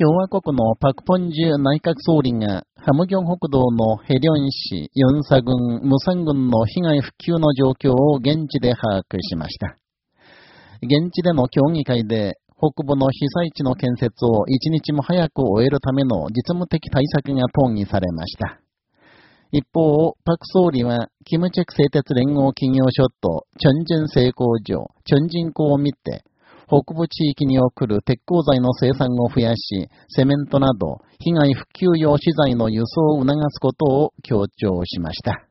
共和国のパクポンジュ内閣総理が、ハムギョン北道のヘリョン市、ユンサ郡、ムサン郡の被害復旧の状況を現地で把握しました。現地での協議会で、北部の被災地の建設を一日も早く終えるための実務的対策が討議されました。一方、パク総理は、キムチェク製鉄連合企業所と、チョンジェン製工場、チョンジン港を見て、北部地域に送る鉄鋼材の生産を増やし、セメントなど、被害復旧用資材の輸送を促すことを強調しました。